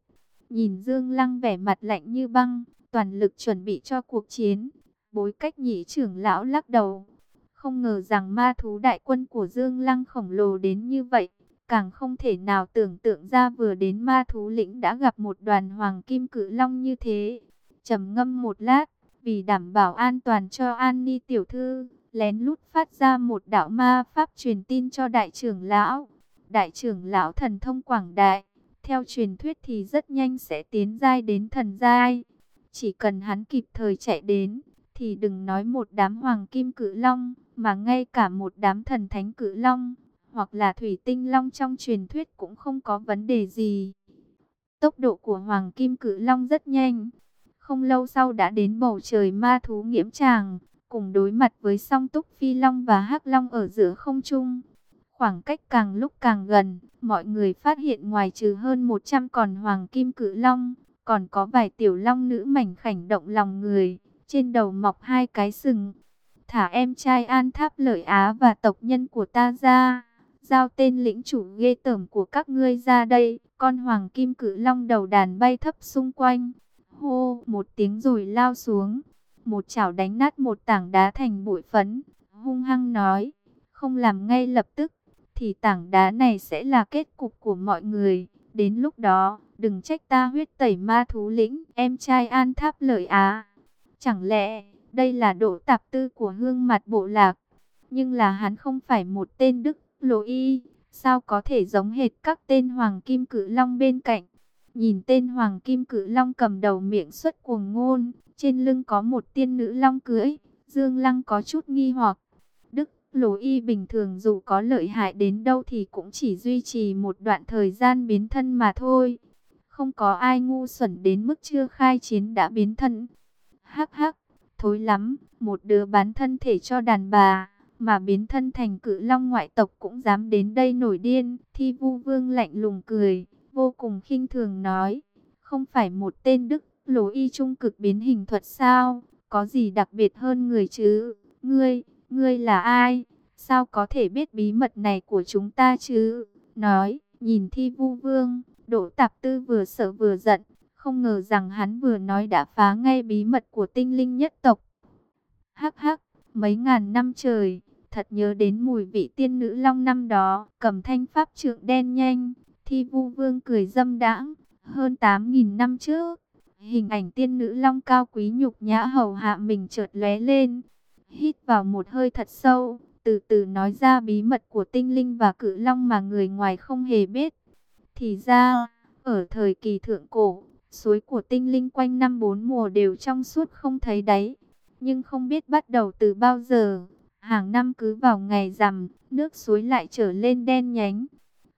[SPEAKER 1] Nhìn Dương Lăng vẻ mặt lạnh như băng, toàn lực chuẩn bị cho cuộc chiến. Bối cách nhị trưởng lão lắc đầu. Không ngờ rằng ma thú đại quân của Dương Lăng khổng lồ đến như vậy. Càng không thể nào tưởng tượng ra vừa đến ma thú lĩnh đã gặp một đoàn hoàng kim cử long như thế. trầm ngâm một lát, vì đảm bảo an toàn cho An Ni tiểu thư, lén lút phát ra một đạo ma pháp truyền tin cho đại trưởng lão. Đại trưởng lão thần thông quảng đại, theo truyền thuyết thì rất nhanh sẽ tiến giai đến thần giai. Chỉ cần hắn kịp thời chạy đến, thì đừng nói một đám hoàng kim cử long, mà ngay cả một đám thần thánh cử long, hoặc là thủy tinh long trong truyền thuyết cũng không có vấn đề gì. Tốc độ của hoàng kim cử long rất nhanh, không lâu sau đã đến bầu trời ma thú nghiễm tràng, cùng đối mặt với song túc phi long và hắc long ở giữa không trung. Khoảng cách càng lúc càng gần, mọi người phát hiện ngoài trừ hơn 100 còn hoàng kim cử long, còn có vài tiểu long nữ mảnh khảnh động lòng người, trên đầu mọc hai cái sừng. Thả em trai an tháp lợi Á và tộc nhân của ta ra, giao tên lĩnh chủ ghê tởm của các ngươi ra đây, con hoàng kim cử long đầu đàn bay thấp xung quanh. Hô, một tiếng rồi lao xuống, một chảo đánh nát một tảng đá thành bụi phấn, hung hăng nói, không làm ngay lập tức, thì tảng đá này sẽ là kết cục của mọi người. Đến lúc đó, đừng trách ta huyết tẩy ma thú lĩnh, em trai an tháp lợi á. Chẳng lẽ, đây là độ tạp tư của hương mặt bộ lạc? Nhưng là hắn không phải một tên đức lộ y, sao có thể giống hệt các tên hoàng kim cử long bên cạnh? Nhìn tên hoàng kim cử long cầm đầu miệng xuất cuồng ngôn, trên lưng có một tiên nữ long cưỡi, Dương Lăng có chút nghi hoặc. Lỗ y bình thường dù có lợi hại đến đâu thì cũng chỉ duy trì một đoạn thời gian biến thân mà thôi. Không có ai ngu xuẩn đến mức chưa khai chiến đã biến thân. Hắc hắc, thối lắm, một đứa bán thân thể cho đàn bà, mà biến thân thành cự long ngoại tộc cũng dám đến đây nổi điên. Thi vu vương lạnh lùng cười, vô cùng khinh thường nói, không phải một tên đức lỗ y trung cực biến hình thuật sao, có gì đặc biệt hơn người chứ, ngươi... Ngươi là ai? sao có thể biết bí mật này của chúng ta chứ? Nói, nhìn thi vu vương, đỗ tạp tư vừa sợ vừa giận, không ngờ rằng hắn vừa nói đã phá ngay bí mật của tinh linh nhất tộc. Hắc hắc, mấy ngàn năm trời, thật nhớ đến mùi vị tiên nữ long năm đó, cầm thanh pháp trượng đen nhanh, thi vu vương cười dâm đãng, hơn 8.000 năm trước. Hình ảnh tiên nữ long cao quý nhục nhã hầu hạ mình chợt lóe lên. Hít vào một hơi thật sâu, từ từ nói ra bí mật của tinh linh và cự long mà người ngoài không hề biết. Thì ra, ở thời kỳ thượng cổ, suối của tinh linh quanh năm bốn mùa đều trong suốt không thấy đáy. Nhưng không biết bắt đầu từ bao giờ, hàng năm cứ vào ngày rằm, nước suối lại trở lên đen nhánh.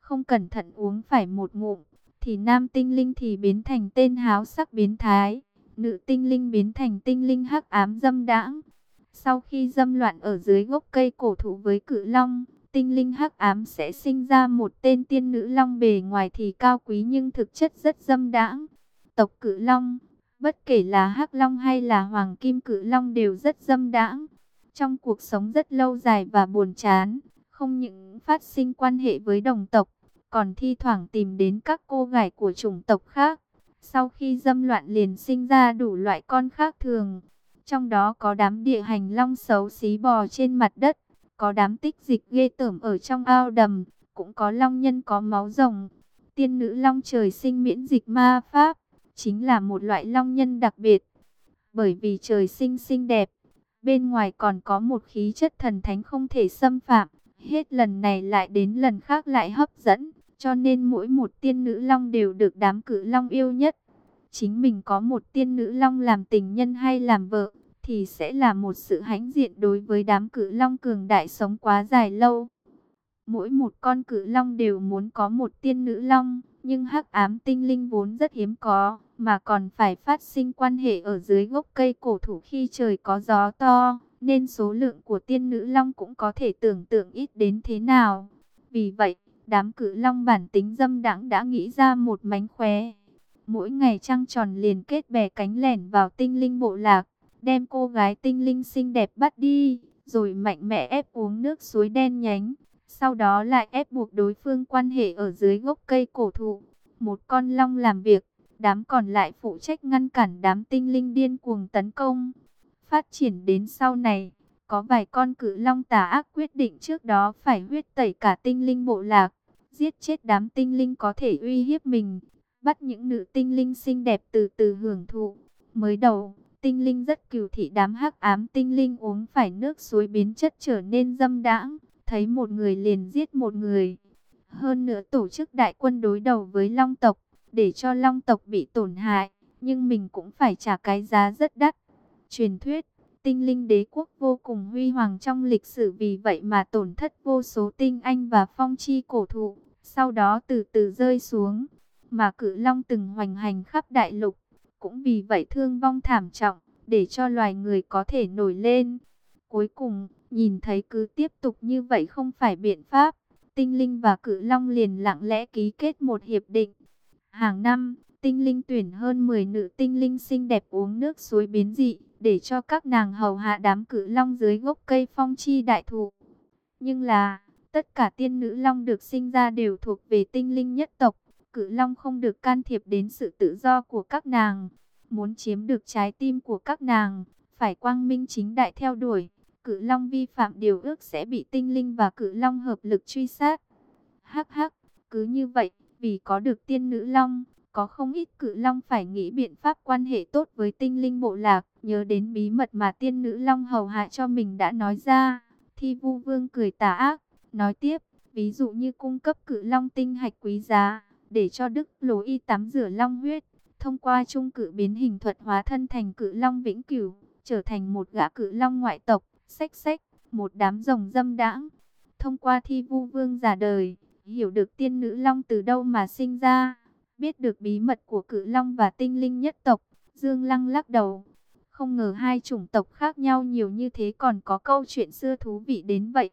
[SPEAKER 1] Không cẩn thận uống phải một ngụm, thì nam tinh linh thì biến thành tên háo sắc biến thái, nữ tinh linh biến thành tinh linh hắc ám dâm đãng. Sau khi dâm loạn ở dưới gốc cây cổ thụ với cự long, tinh linh hắc ám sẽ sinh ra một tên tiên nữ long bề ngoài thì cao quý nhưng thực chất rất dâm đãng. Tộc cự long, bất kể là hắc long hay là hoàng kim cự long đều rất dâm đãng. Trong cuộc sống rất lâu dài và buồn chán, không những phát sinh quan hệ với đồng tộc, còn thi thoảng tìm đến các cô gái của chủng tộc khác. Sau khi dâm loạn liền sinh ra đủ loại con khác thường. Trong đó có đám địa hành long xấu xí bò trên mặt đất, có đám tích dịch ghê tởm ở trong ao đầm, cũng có long nhân có máu rồng. Tiên nữ long trời sinh miễn dịch ma pháp, chính là một loại long nhân đặc biệt. Bởi vì trời sinh xinh đẹp, bên ngoài còn có một khí chất thần thánh không thể xâm phạm. Hết lần này lại đến lần khác lại hấp dẫn, cho nên mỗi một tiên nữ long đều được đám cử long yêu nhất. Chính mình có một tiên nữ long làm tình nhân hay làm vợ, thì sẽ là một sự hãnh diện đối với đám cử long cường đại sống quá dài lâu. Mỗi một con cử long đều muốn có một tiên nữ long, nhưng hắc ám tinh linh vốn rất hiếm có, mà còn phải phát sinh quan hệ ở dưới gốc cây cổ thụ khi trời có gió to, nên số lượng của tiên nữ long cũng có thể tưởng tượng ít đến thế nào. Vì vậy, đám cử long bản tính dâm đãng đã nghĩ ra một mánh khóe. Mỗi ngày trăng tròn liền kết bè cánh lẻn vào tinh linh bộ lạc, đem cô gái tinh linh xinh đẹp bắt đi, rồi mạnh mẽ ép uống nước suối đen nhánh. Sau đó lại ép buộc đối phương quan hệ ở dưới gốc cây cổ thụ. Một con long làm việc, đám còn lại phụ trách ngăn cản đám tinh linh điên cuồng tấn công. Phát triển đến sau này, có vài con cự long tà ác quyết định trước đó phải huyết tẩy cả tinh linh bộ lạc, giết chết đám tinh linh có thể uy hiếp mình, bắt những nữ tinh linh xinh đẹp từ từ hưởng thụ. Mới đầu, tinh linh rất cừu thị đám hắc ám tinh linh uống phải nước suối biến chất trở nên dâm đãng, thấy một người liền giết một người. Hơn nữa tổ chức đại quân đối đầu với long tộc, để cho long tộc bị tổn hại, nhưng mình cũng phải trả cái giá rất đắt. Truyền thuyết, tinh linh đế quốc vô cùng huy hoàng trong lịch sử vì vậy mà tổn thất vô số tinh anh và phong chi cổ thụ, sau đó từ từ rơi xuống. Mà cự long từng hoành hành khắp đại lục, cũng vì vậy thương vong thảm trọng, để cho loài người có thể nổi lên. Cuối cùng, nhìn thấy cứ tiếp tục như vậy không phải biện pháp, tinh linh và cự long liền lặng lẽ ký kết một hiệp định. Hàng năm, tinh linh tuyển hơn 10 nữ tinh linh xinh đẹp uống nước suối biến dị, để cho các nàng hầu hạ đám cự long dưới gốc cây phong chi đại thụ. Nhưng là, tất cả tiên nữ long được sinh ra đều thuộc về tinh linh nhất tộc, cử long không được can thiệp đến sự tự do của các nàng. Muốn chiếm được trái tim của các nàng, phải quang minh chính đại theo đuổi. Cử long vi phạm điều ước sẽ bị tinh linh và cử long hợp lực truy sát. Hắc hắc, cứ như vậy, vì có được tiên nữ long, có không ít cự long phải nghĩ biện pháp quan hệ tốt với tinh linh bộ lạc, nhớ đến bí mật mà tiên nữ long hầu hạ cho mình đã nói ra. Thi vu vương cười tà ác, nói tiếp, ví dụ như cung cấp cự long tinh hạch quý giá, để cho Đức Lô Y tắm rửa long huyết, thông qua trung cự biến hình thuật hóa thân thành cự long vĩnh cửu, trở thành một gã cự long ngoại tộc, xách xách, một đám rồng dâm đãng. Thông qua thi vu vương giả đời, hiểu được tiên nữ long từ đâu mà sinh ra Biết được bí mật của cự long và tinh linh nhất tộc, Dương Lăng lắc đầu. Không ngờ hai chủng tộc khác nhau nhiều như thế còn có câu chuyện xưa thú vị đến vậy.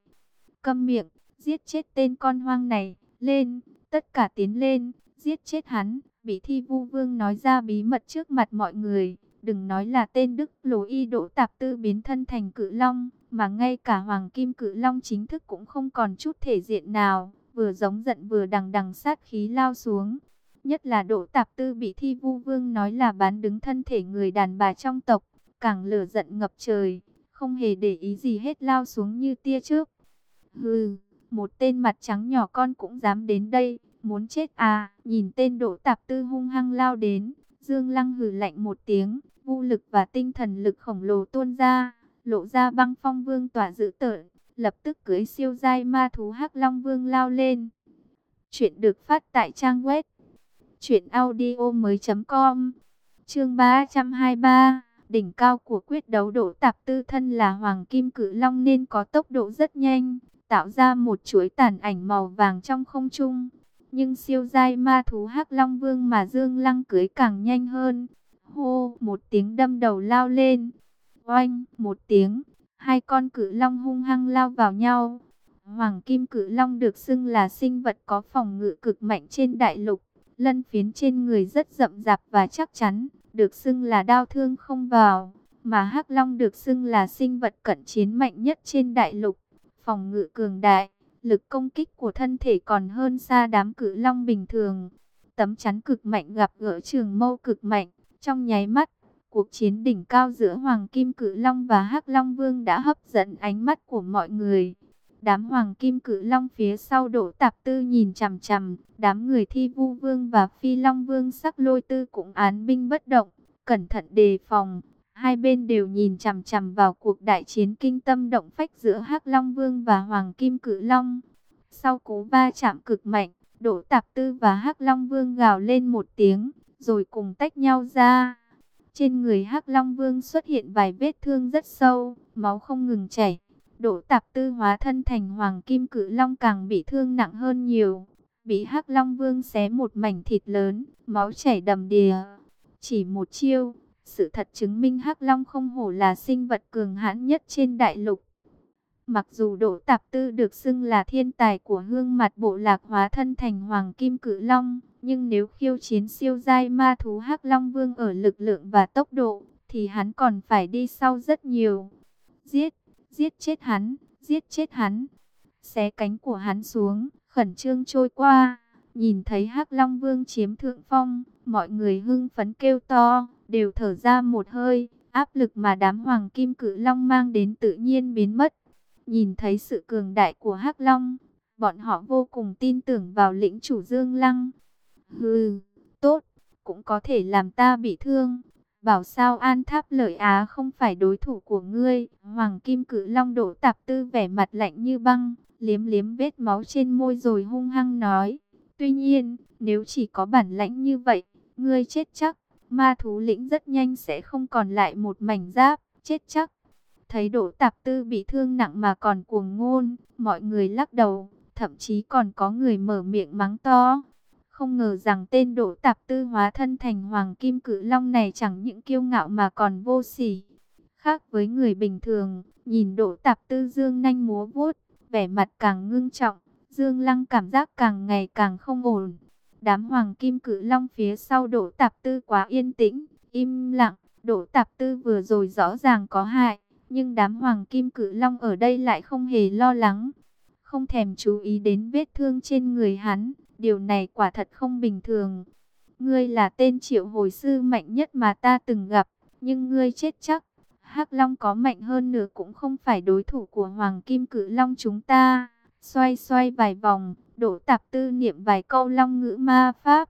[SPEAKER 1] Câm miệng, giết chết tên con hoang này, lên, tất cả tiến lên, giết chết hắn. Bị thi vu vương nói ra bí mật trước mặt mọi người. Đừng nói là tên Đức Lỗ Y Đỗ Tạp Tư biến thân thành cự long. mà ngay cả Hoàng Kim Cự Long chính thức cũng không còn chút thể diện nào, vừa giống giận vừa đằng đằng sát khí lao xuống. Nhất là Đỗ Tạp Tư bị Thi Vu Vương nói là bán đứng thân thể người đàn bà trong tộc, càng lửa giận ngập trời, không hề để ý gì hết lao xuống như tia trước. Hừ, một tên mặt trắng nhỏ con cũng dám đến đây, muốn chết à, nhìn tên Đỗ Tạp Tư hung hăng lao đến, Dương Lăng hừ lạnh một tiếng, vô lực và tinh thần lực khổng lồ tuôn ra, lộ ra băng phong vương tỏa dữ tợn, lập tức cưới siêu giai ma thú Hắc Long Vương lao lên. Chuyện được phát tại trang web truyệnaudiomoi.com. Chương 323, đỉnh cao của quyết đấu độ tạp tư thân là Hoàng Kim Cự Long nên có tốc độ rất nhanh, tạo ra một chuỗi tàn ảnh màu vàng trong không trung. Nhưng siêu giai ma thú Hắc Long Vương mà Dương Lăng cưới càng nhanh hơn. Hô, một tiếng đâm đầu lao lên. Oanh, một tiếng, hai con cự long hung hăng lao vào nhau. Hoàng kim cự long được xưng là sinh vật có phòng ngự cực mạnh trên đại lục. Lân phiến trên người rất rậm rạp và chắc chắn, được xưng là đao thương không vào. Mà hắc long được xưng là sinh vật cận chiến mạnh nhất trên đại lục. Phòng ngự cường đại, lực công kích của thân thể còn hơn xa đám cự long bình thường. Tấm chắn cực mạnh gặp gỡ trường mâu cực mạnh, trong nháy mắt Cuộc chiến đỉnh cao giữa Hoàng Kim Cự Long và hắc Long Vương đã hấp dẫn ánh mắt của mọi người. Đám Hoàng Kim Cự Long phía sau đổ tạp tư nhìn chằm chằm, đám người thi vu vương và phi Long Vương sắc lôi tư cũng án binh bất động, cẩn thận đề phòng. Hai bên đều nhìn chằm chằm vào cuộc đại chiến kinh tâm động phách giữa hắc Long Vương và Hoàng Kim Cự Long. Sau cú va chạm cực mạnh, Đỗ tạp tư và hắc Long Vương gào lên một tiếng, rồi cùng tách nhau ra. Trên người Hắc Long Vương xuất hiện vài vết thương rất sâu, máu không ngừng chảy. Đỗ Tạp Tư hóa thân thành Hoàng Kim Cự Long càng bị thương nặng hơn nhiều. Bị Hắc Long Vương xé một mảnh thịt lớn, máu chảy đầm đìa. Chỉ một chiêu, sự thật chứng minh Hắc Long không hổ là sinh vật cường hãn nhất trên đại lục. Mặc dù Đỗ Tạp Tư được xưng là thiên tài của hương mặt bộ lạc hóa thân thành Hoàng Kim Cự Long, nhưng nếu khiêu chiến siêu giai ma thú Hắc Long Vương ở lực lượng và tốc độ, thì hắn còn phải đi sau rất nhiều. Giết, giết chết hắn, giết chết hắn. Xé cánh của hắn xuống, khẩn trương trôi qua. Nhìn thấy Hắc Long Vương chiếm thượng phong, mọi người hưng phấn kêu to, đều thở ra một hơi. Áp lực mà đám hoàng kim cự long mang đến tự nhiên biến mất. Nhìn thấy sự cường đại của Hắc Long, bọn họ vô cùng tin tưởng vào lĩnh chủ Dương Lăng. Hừ, tốt, cũng có thể làm ta bị thương. Bảo sao An Tháp Lợi Á không phải đối thủ của ngươi. Hoàng Kim Cự Long đổ tạp tư vẻ mặt lạnh như băng, liếm liếm vết máu trên môi rồi hung hăng nói. Tuy nhiên, nếu chỉ có bản lãnh như vậy, ngươi chết chắc. Ma thú lĩnh rất nhanh sẽ không còn lại một mảnh giáp, chết chắc. Thấy Đỗ tạp tư bị thương nặng mà còn cuồng ngôn, mọi người lắc đầu, thậm chí còn có người mở miệng mắng to. Không ngờ rằng tên Đỗ tạp tư hóa thân thành hoàng kim cự long này chẳng những kiêu ngạo mà còn vô sỉ. Khác với người bình thường, nhìn Đỗ tạp tư dương nanh múa vuốt, vẻ mặt càng ngưng trọng, dương lăng cảm giác càng ngày càng không ổn. Đám hoàng kim cự long phía sau đổ tạp tư quá yên tĩnh, im lặng, đổ tạp tư vừa rồi rõ ràng có hại, nhưng đám hoàng kim cự long ở đây lại không hề lo lắng, không thèm chú ý đến vết thương trên người hắn, Điều này quả thật không bình thường. Ngươi là tên triệu hồi sư mạnh nhất mà ta từng gặp, nhưng ngươi chết chắc. hắc Long có mạnh hơn nữa cũng không phải đối thủ của Hoàng Kim Cự Long chúng ta. Xoay xoay vài vòng, đổ tạp tư niệm vài câu long ngữ ma pháp.